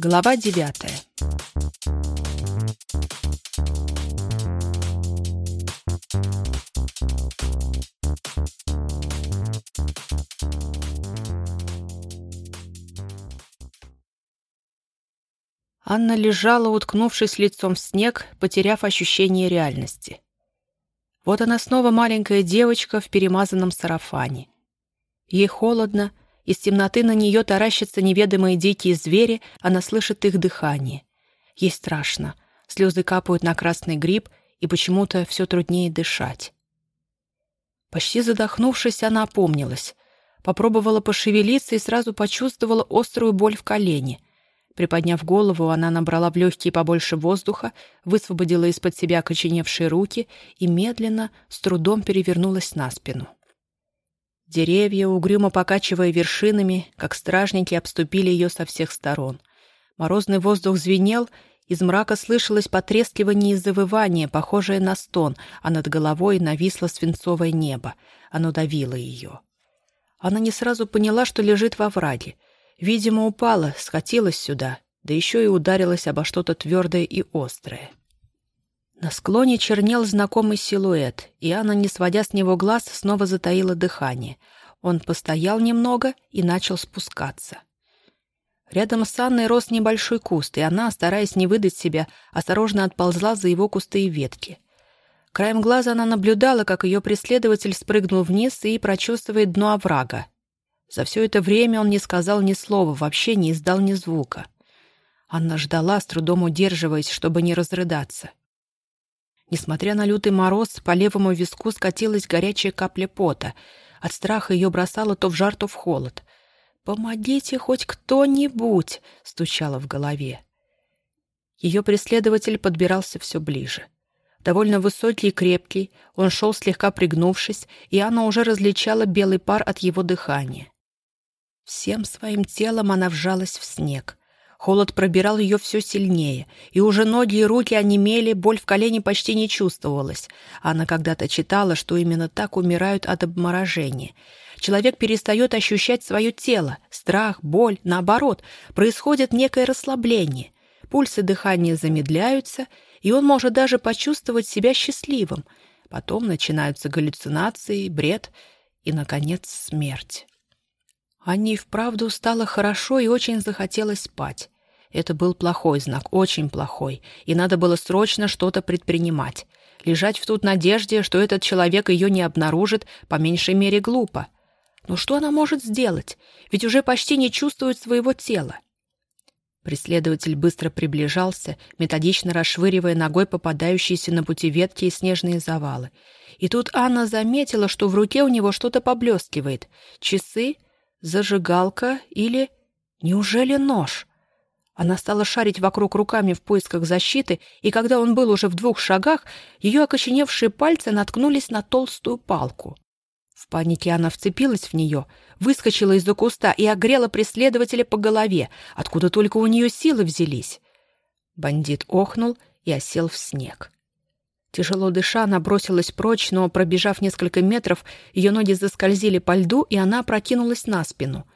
Глава девятая. Анна лежала, уткнувшись лицом в снег, потеряв ощущение реальности. Вот она снова маленькая девочка в перемазанном сарафане. Ей холодно, из темноты на нее таращатся неведомые дикие звери, она слышит их дыхание. Ей страшно. Слезы капают на красный гриб, и почему-то все труднее дышать. Почти задохнувшись, она опомнилась. Попробовала пошевелиться и сразу почувствовала острую боль в колене. Приподняв голову, она набрала в легкие побольше воздуха, высвободила из-под себя окоченевшие руки и медленно, с трудом перевернулась на спину. Деревья, угрюмо покачивая вершинами, как стражники, обступили ее со всех сторон. Морозный воздух звенел, из мрака слышалось потрескивание и завывание, похожее на стон, а над головой нависло свинцовое небо. Оно давило ее. Она не сразу поняла, что лежит во враге. Видимо, упала, скатилась сюда, да еще и ударилась обо что-то твердое и острое. На склоне чернел знакомый силуэт, и Анна, не сводя с него глаз, снова затаила дыхание. Он постоял немного и начал спускаться. Рядом с Анной рос небольшой куст, и она, стараясь не выдать себя, осторожно отползла за его кусты и ветки. Краем глаза она наблюдала, как ее преследователь спрыгнул вниз и прочувствует дно оврага. За все это время он не сказал ни слова, вообще не издал ни звука. Анна ждала, с трудом удерживаясь, чтобы не разрыдаться. Несмотря на лютый мороз, по левому виску скатилась горячая капля пота. От страха ее бросало то в жар, то в холод. «Помогите хоть кто-нибудь!» — стучало в голове. Ее преследователь подбирался все ближе. Довольно высокий и крепкий, он шел слегка пригнувшись, и она уже различала белый пар от его дыхания. Всем своим телом она вжалась в снег. Холод пробирал ее все сильнее, и уже ноги и руки онемели, боль в колене почти не чувствовалась. Она когда-то читала, что именно так умирают от обморожения. Человек перестает ощущать свое тело, страх, боль, наоборот, происходит некое расслабление. Пульсы дыхания замедляются, и он может даже почувствовать себя счастливым. Потом начинаются галлюцинации, бред и, наконец, смерть. Анне вправду стало хорошо и очень захотелось спать. Это был плохой знак, очень плохой, и надо было срочно что-то предпринимать. Лежать в тут надежде, что этот человек ее не обнаружит, по меньшей мере глупо. Но что она может сделать? Ведь уже почти не чувствует своего тела. Преследователь быстро приближался, методично расшвыривая ногой попадающиеся на пути ветки и снежные завалы. И тут Анна заметила, что в руке у него что-то поблескивает. Часы — Зажигалка или... Неужели нож? Она стала шарить вокруг руками в поисках защиты, и когда он был уже в двух шагах, ее окоченевшие пальцы наткнулись на толстую палку. В панике она вцепилась в нее, выскочила из-за куста и огрела преследователя по голове, откуда только у нее силы взялись. Бандит охнул и осел в снег. Тяжело дыша, она бросилась прочь, но, пробежав несколько метров, ее ноги заскользили по льду, и она прокинулась на спину.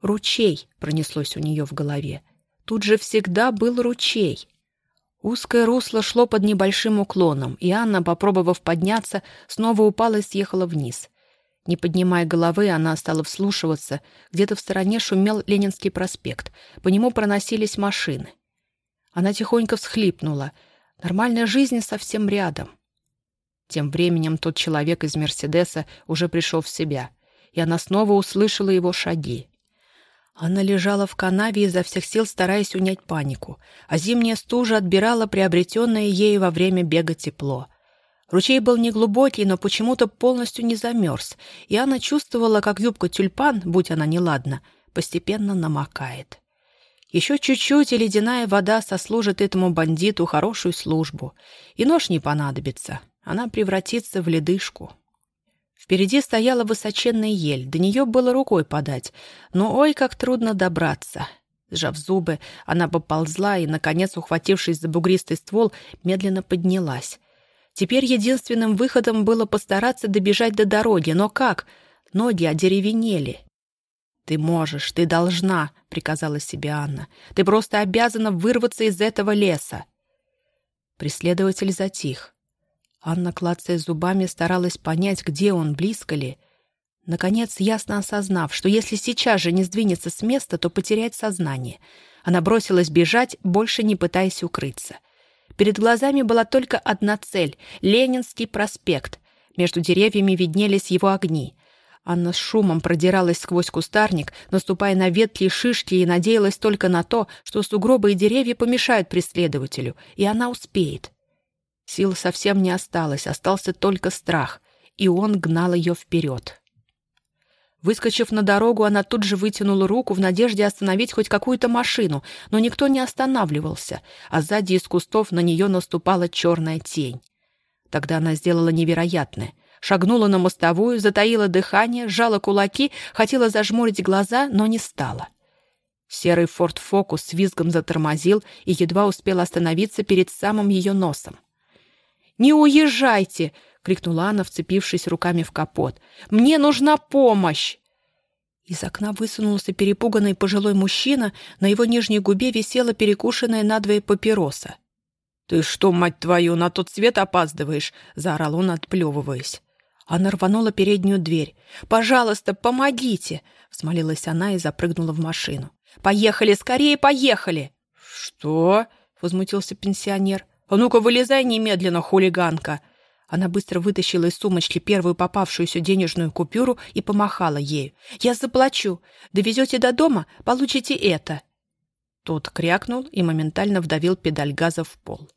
«Ручей!» — пронеслось у нее в голове. «Тут же всегда был ручей!» Узкое русло шло под небольшим уклоном, и Анна, попробовав подняться, снова упала и съехала вниз. Не поднимая головы, она стала вслушиваться. Где-то в стороне шумел Ленинский проспект. По нему проносились машины. Она тихонько всхлипнула — Нормальная жизнь совсем рядом. Тем временем тот человек из «Мерседеса» уже пришел в себя, и она снова услышала его шаги. Она лежала в канаве изо всех сил, стараясь унять панику, а зимняя стужа отбирала приобретенное ею во время бега тепло. Ручей был неглубокий, но почему-то полностью не замерз, и она чувствовала, как юбка тюльпан, будь она неладна, постепенно намокает. Еще чуть-чуть, и ледяная вода сослужит этому бандиту хорошую службу. И нож не понадобится. Она превратится в ледышку. Впереди стояла высоченная ель, до нее было рукой подать. Но ой, как трудно добраться. Сжав зубы, она поползла и, наконец, ухватившись за бугристый ствол, медленно поднялась. Теперь единственным выходом было постараться добежать до дороги, но как? Ноги одеревенели. «Ты можешь, ты должна», — приказала себе Анна. «Ты просто обязана вырваться из этого леса». Преследователь затих. Анна, клацая зубами, старалась понять, где он, близко ли. Наконец, ясно осознав, что если сейчас же не сдвинется с места, то потеряет сознание. Она бросилась бежать, больше не пытаясь укрыться. Перед глазами была только одна цель — Ленинский проспект. Между деревьями виднелись его огни. Анна с шумом продиралась сквозь кустарник, наступая на ветки и шишки, и надеялась только на то, что сугробы и деревья помешают преследователю, и она успеет. Сил совсем не осталось, остался только страх, и он гнал ее вперед. Выскочив на дорогу, она тут же вытянула руку в надежде остановить хоть какую-то машину, но никто не останавливался, а сзади из кустов на нее наступала черная тень. Тогда она сделала невероятное. Шагнула на мостовую, затаила дыхание, сжала кулаки, хотела зажмурить глаза, но не стала. Серый «Форд Фокус» с визгом затормозил и едва успел остановиться перед самым ее носом. «Не уезжайте!» — крикнула она, вцепившись руками в капот. «Мне нужна помощь!» Из окна высунулся перепуганный пожилой мужчина, на его нижней губе висела перекушенная надвое папироса. «Ты что, мать твою, на тот свет опаздываешь?» — заорал он, отплевываясь. Она рванула переднюю дверь. «Пожалуйста, помогите!» — взмолилась она и запрыгнула в машину. «Поехали, скорее поехали!» «Что?» — возмутился пенсионер. «А ну-ка, вылезай немедленно, хулиганка!» Она быстро вытащила из сумочки первую попавшуюся денежную купюру и помахала ею. «Я заплачу. Довезете до дома, получите это». Тот крякнул и моментально вдавил педаль газа в пол.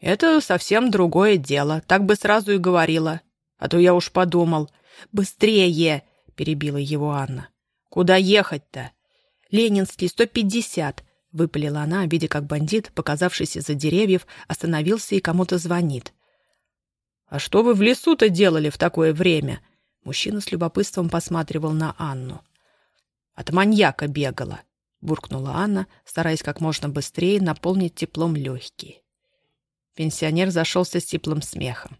«Это совсем другое дело. Так бы сразу и говорила. А то я уж подумал. Быстрее!» — перебила его Анна. «Куда ехать-то?» «Ленинский, сто пятьдесят», — выпалила она, видя, как бандит, показавшийся за деревьев, остановился и кому-то звонит. «А что вы в лесу-то делали в такое время?» Мужчина с любопытством посматривал на Анну. «От маньяка бегала», — буркнула Анна, стараясь как можно быстрее наполнить теплом легкие. Пенсионер зашелся с теплым смехом.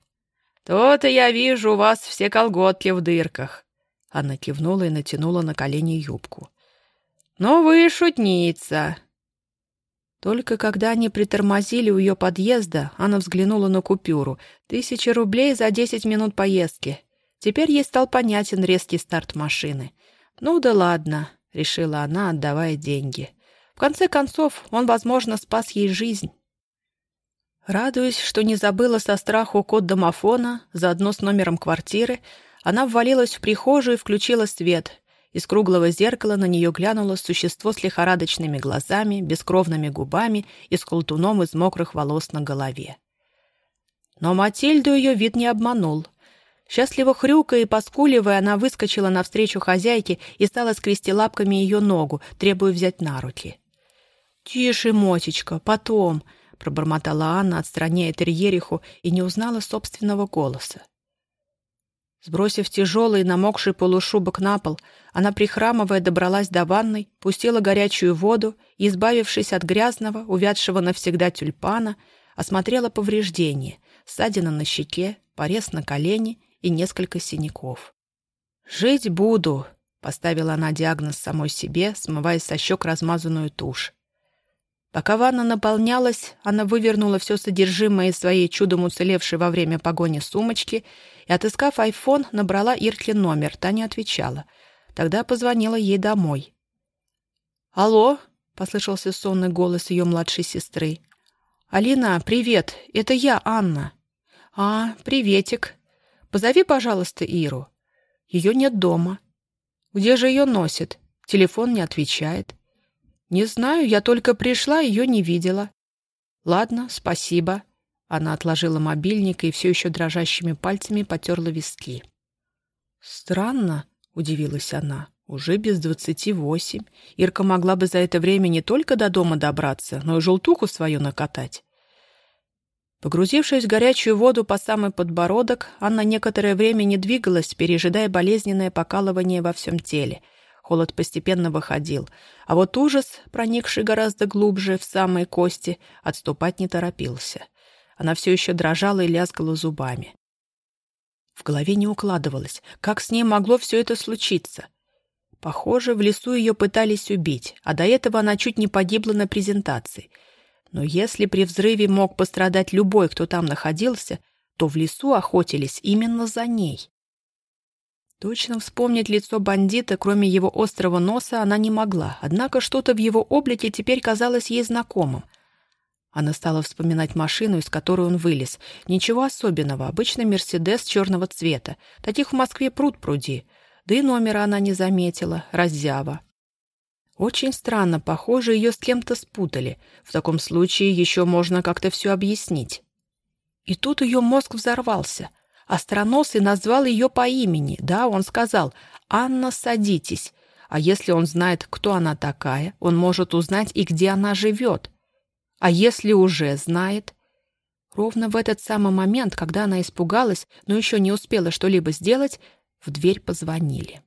«То-то я вижу у вас все колготки в дырках». Анна кивнула и натянула на колени юбку. «Ну вы шутница!» Только когда они притормозили у ее подъезда, она взглянула на купюру. Тысяча рублей за десять минут поездки. Теперь ей стал понятен резкий старт машины. «Ну да ладно», — решила она, отдавая деньги. В конце концов, он, возможно, спас ей жизнь. Радуясь, что не забыла со страху код домофона, заодно с номером квартиры, она ввалилась в прихожую и включила свет. Из круглого зеркала на нее глянуло существо с лихорадочными глазами, бескровными губами и с колтуном из мокрых волос на голове. Но Матильду ее вид не обманул. Счастливо хрюкая и поскуливая, она выскочила навстречу хозяйке и стала скрести лапками ее ногу, требуя взять на руки. «Тише, Мотечка, потом!» — пробормотала Анна, отстраняя терьериху, и не узнала собственного голоса. Сбросив тяжелый намокший полушубок на пол, она, прихрамывая, добралась до ванной, пустила горячую воду и, избавившись от грязного, увядшего навсегда тюльпана, осмотрела повреждения, ссадина на щеке, порез на колени и несколько синяков. «Жить буду», — поставила она диагноз самой себе, смывая со щек размазанную тушь. Пока ванна наполнялась, она вывернула все содержимое из своей чудом уцелевшей во время погони сумочки и, отыскав айфон, набрала Иртли номер. Та не отвечала. Тогда позвонила ей домой. «Алло?» — послышался сонный голос ее младшей сестры. «Алина, привет. Это я, Анна». «А, приветик. Позови, пожалуйста, Иру. Ее нет дома. Где же ее носит? Телефон не отвечает. «Не знаю, я только пришла, ее не видела». «Ладно, спасибо». Она отложила мобильник и все еще дрожащими пальцами потерла виски. «Странно», — удивилась она. «Уже без двадцати восемь. Ирка могла бы за это время не только до дома добраться, но и желтуху свою накатать». Погрузившись в горячую воду по самый подбородок, Анна некоторое время не двигалась, пережидая болезненное покалывание во всем теле — Холод постепенно выходил, а вот ужас, проникший гораздо глубже в самые кости, отступать не торопился. Она все еще дрожала и лязгала зубами. В голове не укладывалось, как с ней могло все это случиться. Похоже, в лесу ее пытались убить, а до этого она чуть не погибла на презентации. Но если при взрыве мог пострадать любой, кто там находился, то в лесу охотились именно за ней. Точно вспомнить лицо бандита, кроме его острого носа, она не могла, однако что-то в его облике теперь казалось ей знакомым. Она стала вспоминать машину, из которой он вылез. Ничего особенного, обычный «Мерседес» черного цвета. Таких в Москве пруд пруди. Да и номера она не заметила, раззява. Очень странно, похоже, ее с кем-то спутали. В таком случае еще можно как-то все объяснить. И тут ее мозг взорвался. Остроносый назвал ее по имени. Да, он сказал «Анна, садитесь». А если он знает, кто она такая, он может узнать и где она живет. А если уже знает? Ровно в этот самый момент, когда она испугалась, но еще не успела что-либо сделать, в дверь позвонили.